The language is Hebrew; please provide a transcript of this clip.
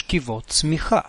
שכיבות צמיחה.